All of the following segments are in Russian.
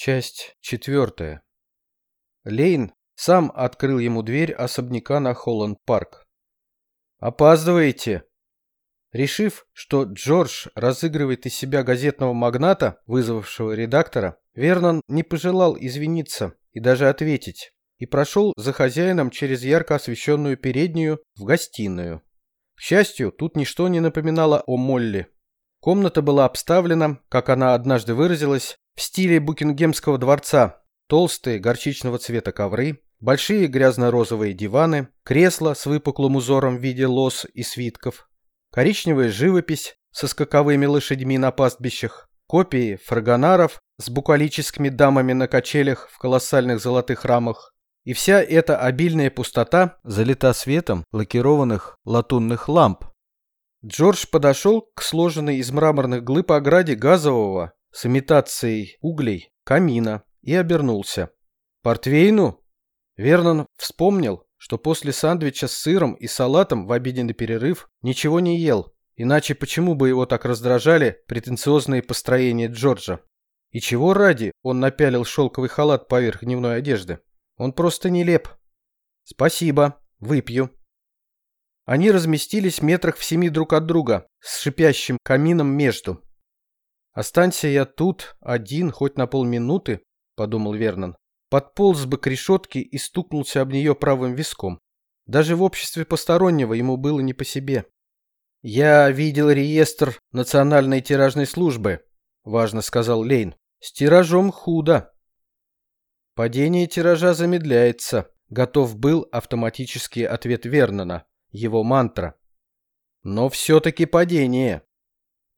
Часть четвертая. Лейн сам открыл ему дверь особняка на Холланд-парк. «Опаздываете!» Решив, что Джордж разыгрывает из себя газетного магната, вызвавшего редактора, Вернон не пожелал извиниться и даже ответить, и прошел за хозяином через ярко освещенную переднюю в гостиную. К счастью, тут ничто не напоминало о Молли. Комната была обставлена, как она однажды выразилась, в стиле Букингемского дворца. Толстые горчичного цвета ковры, большие грязно-розовые диваны, кресла с выпуклым узором в виде лос и свитков, коричневая живопись со скаковыми лошадьми на пастбищах, копии фрагонаров с букалическими дамами на качелях в колоссальных золотых рамах. И вся эта обильная пустота залита светом лакированных латунных ламп. Джордж подошел к сложенной из мраморных глыб ограде газового, с имитацией углей камина и обернулся. «Портвейну?» Вернон вспомнил, что после сандвича с сыром и салатом в обеденный перерыв ничего не ел, иначе почему бы его так раздражали претенциозные построения Джорджа? И чего ради он напялил шелковый халат поверх дневной одежды? Он просто нелеп. «Спасибо, выпью». Они разместились метрах в семи друг от друга, с шипящим камином между. «Останься я тут, один, хоть на полминуты», — подумал Вернон. Подполз бы к решетке и стукнулся об нее правым виском. Даже в обществе постороннего ему было не по себе. «Я видел реестр Национальной тиражной службы», — важно сказал Лейн. «С тиражом худо». Падение тиража замедляется. Готов был автоматический ответ Вернона, его мантра. Но все-таки падение.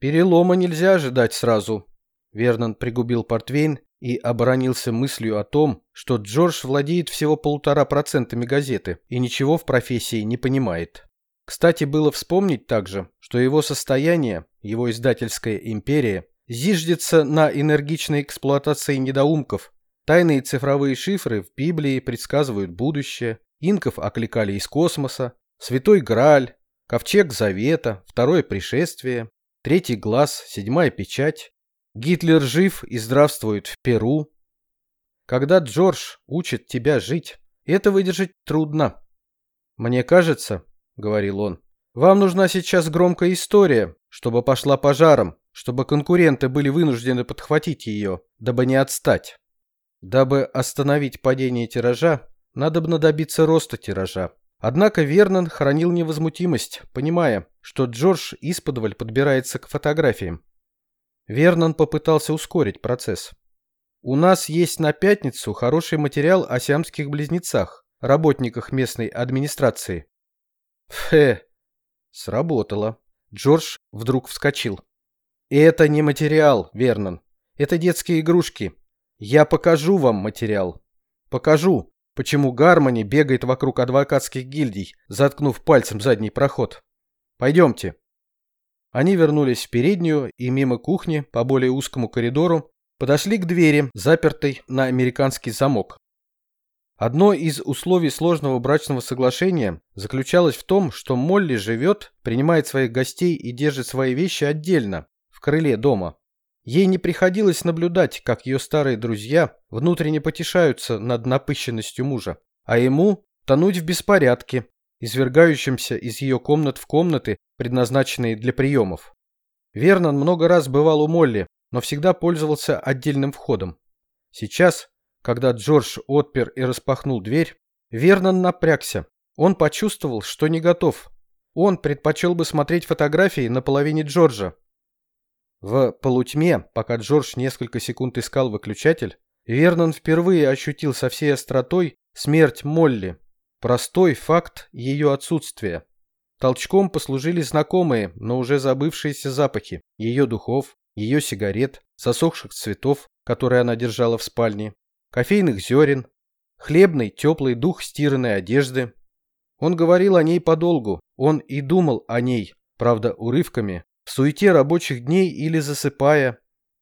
Перелома нельзя ожидать сразу. Вернон пригубил портвейн и оборонился мыслью о том, что Джордж владеет всего полутора процентами газеты и ничего в профессии не понимает. Кстати, было вспомнить также, что его состояние, его издательская империя, зиждется на энергичной эксплуатации недоумков. Тайные цифровые шифры в Библии предсказывают будущее, инков окликали из космоса, Святой Грааль, Ковчег Завета, Второе пришествие, Третий глаз, седьмая печать. Гитлер жив и здравствует в Перу. Когда Джордж учит тебя жить, это выдержать трудно. Мне кажется, — говорил он, — вам нужна сейчас громкая история, чтобы пошла пожаром, чтобы конкуренты были вынуждены подхватить ее, дабы не отстать. Дабы остановить падение тиража, надо бы добиться роста тиража. Однако Вернон хранил невозмутимость, понимая, что Джордж исподволь подбирается к фотографиям. Вернон попытался ускорить процесс. «У нас есть на пятницу хороший материал о сиамских близнецах, работниках местной администрации». «Фе!» Сработало. Джордж вдруг вскочил. «Это не материал, Вернон. Это детские игрушки. Я покажу вам материал. Покажу, почему Гармони бегает вокруг адвокатских гильдий, заткнув пальцем задний проход. Пойдемте. Они вернулись в переднюю и мимо кухни по более узкому коридору подошли к двери, запертой на американский замок. Одно из условий сложного брачного соглашения заключалось в том, что Молли живет, принимает своих гостей и держит свои вещи отдельно, в крыле дома. Ей не приходилось наблюдать, как ее старые друзья внутренне потешаются над напыщенностью мужа, а ему тонуть в беспорядке, извергающемся из ее комнат в комнаты, предназначенные для приемов. Вернон много раз бывал у Молли, но всегда пользовался отдельным входом. Сейчас, когда Джордж отпер и распахнул дверь, Вернон напрягся. Он почувствовал, что не готов. Он предпочел бы смотреть фотографии на половине Джорджа, в полутьме, пока Джордж несколько секунд искал выключатель, Вернон впервые ощутил со всей остротой смерть Молли. Простой факт ее отсутствия. Толчком послужили знакомые, но уже забывшиеся запахи ее духов, ее сигарет, засохших цветов, которые она держала в спальне, кофейных зерен, хлебный теплый дух стиранной одежды. Он говорил о ней подолгу, он и думал о ней, правда, урывками, суете рабочих дней или засыпая.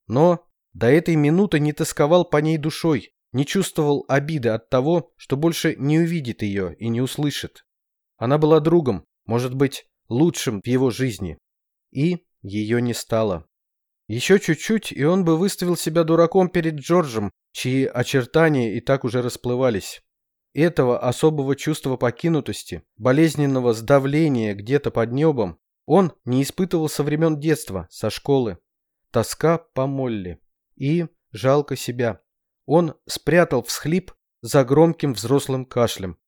Но до этой минуты не тосковал по ней душой, не чувствовал обиды от того, что больше не увидит ее и не услышит. Она была другом, может быть, лучшим в его жизни. И ее не стало. Еще чуть-чуть, и он бы выставил себя дураком перед Джорджем, чьи очертания и так уже расплывались. Этого особого чувства покинутости, болезненного сдавления где-то под небом, он не испытывал со времен детства, со школы. Тоска по Молли. И жалко себя. Он спрятал всхлип за громким взрослым кашлем.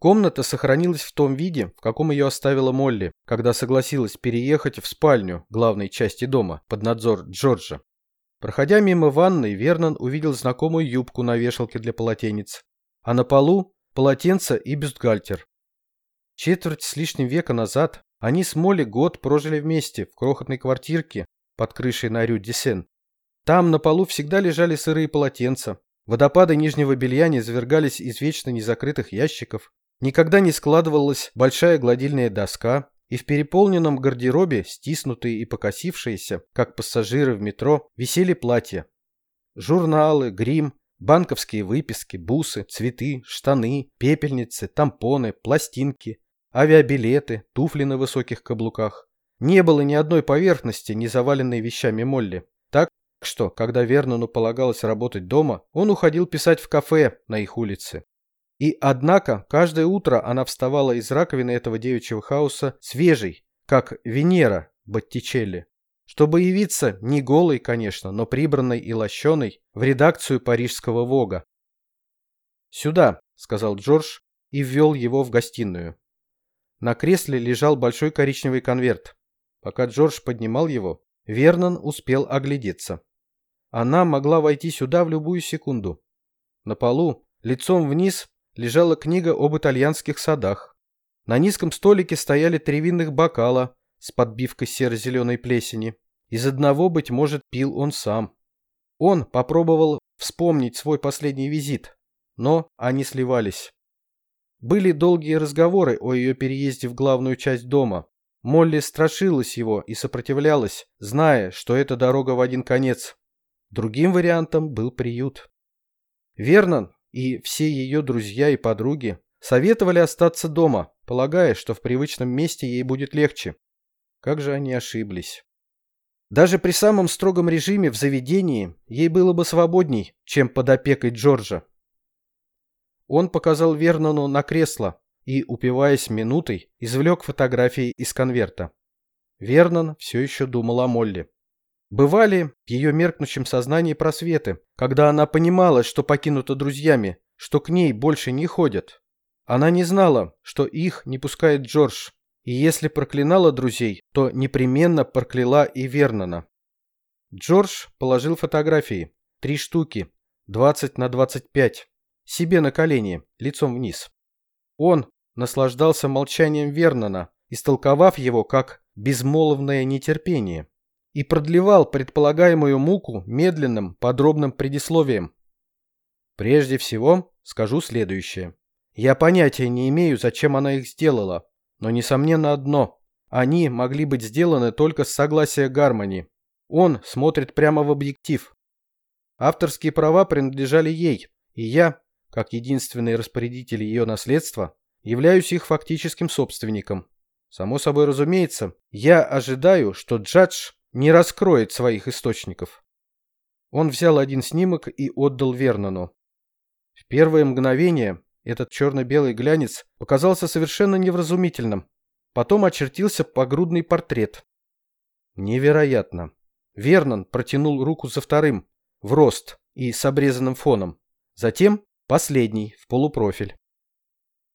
Комната сохранилась в том виде, в каком ее оставила Молли, когда согласилась переехать в спальню главной части дома под надзор Джорджа. Проходя мимо ванной, Вернон увидел знакомую юбку на вешалке для полотенец, а на полу полотенце и бюстгальтер. Четверть с лишним века назад они с Молли год прожили вместе в крохотной квартирке под крышей на Рю-Десен. Там на полу всегда лежали сырые полотенца, водопады нижнего белья не извергались из вечно незакрытых ящиков, Никогда не складывалась большая гладильная доска, и в переполненном гардеробе, стиснутые и покосившиеся, как пассажиры в метро, висели платья. Журналы, грим, банковские выписки, бусы, цветы, штаны, пепельницы, тампоны, пластинки, авиабилеты, туфли на высоких каблуках. Не было ни одной поверхности, не заваленной вещами Молли. Так что, когда Вернону полагалось работать дома, он уходил писать в кафе на их улице. И однако каждое утро она вставала из раковины этого девичьего хаоса свежей, как Венера Боттичелли, чтобы явиться не голой, конечно, но прибранной и лощеной в редакцию парижского Вога. «Сюда», — сказал Джордж и ввел его в гостиную. На кресле лежал большой коричневый конверт. Пока Джордж поднимал его, Вернон успел оглядеться. Она могла войти сюда в любую секунду. На полу, лицом вниз, лежала книга об итальянских садах. На низком столике стояли три винных бокала с подбивкой серо-зеленой плесени. Из одного, быть может, пил он сам. Он попробовал вспомнить свой последний визит, но они сливались. Были долгие разговоры о ее переезде в главную часть дома. Молли страшилась его и сопротивлялась, зная, что это дорога в один конец. Другим вариантом был приют. Вернон и все ее друзья и подруги советовали остаться дома, полагая, что в привычном месте ей будет легче. Как же они ошиблись. Даже при самом строгом режиме в заведении ей было бы свободней, чем под опекой Джорджа. Он показал Вернону на кресло и, упиваясь минутой, извлек фотографии из конверта. Вернон все еще думал о Молли. Бывали в ее меркнущем сознании просветы, когда она понимала, что покинута друзьями, что к ней больше не ходят. Она не знала, что их не пускает Джордж, и если проклинала друзей, то непременно прокляла и Вернона. Джордж положил фотографии, три штуки, 20 на 25, себе на колени, лицом вниз. Он наслаждался молчанием Вернона, истолковав его как безмолвное нетерпение и продлевал предполагаемую муку медленным, подробным предисловием. Прежде всего, скажу следующее. Я понятия не имею, зачем она их сделала, но несомненно одно. Они могли быть сделаны только с согласия Гармони. Он смотрит прямо в объектив. Авторские права принадлежали ей, и я, как единственный распорядитель ее наследства, являюсь их фактическим собственником. Само собой разумеется, я ожидаю, что Джадж не раскроет своих источников. Он взял один снимок и отдал Вернону. В первое мгновение этот черно-белый глянец показался совершенно невразумительным. Потом очертился погрудный портрет. Невероятно. Вернон протянул руку за вторым, в рост и с обрезанным фоном. Затем последний, в полупрофиль.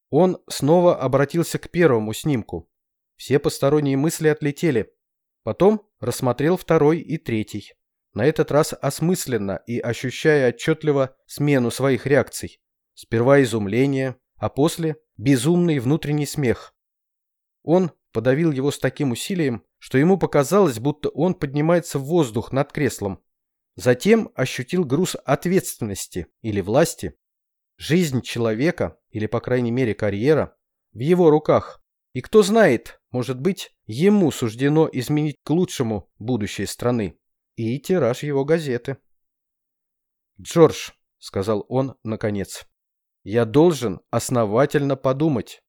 Он снова обратился к первому снимку. Все посторонние мысли отлетели. Потом рассмотрел второй и третий. На этот раз осмысленно и ощущая отчетливо смену своих реакций. Сперва изумление, а после безумный внутренний смех. Он подавил его с таким усилием, что ему показалось, будто он поднимается в воздух над креслом. Затем ощутил груз ответственности или власти. Жизнь человека, или по крайней мере карьера, в его руках. И кто знает, может быть, ему суждено изменить к лучшему будущее страны и тираж его газеты. «Джордж», — сказал он наконец, — «я должен основательно подумать.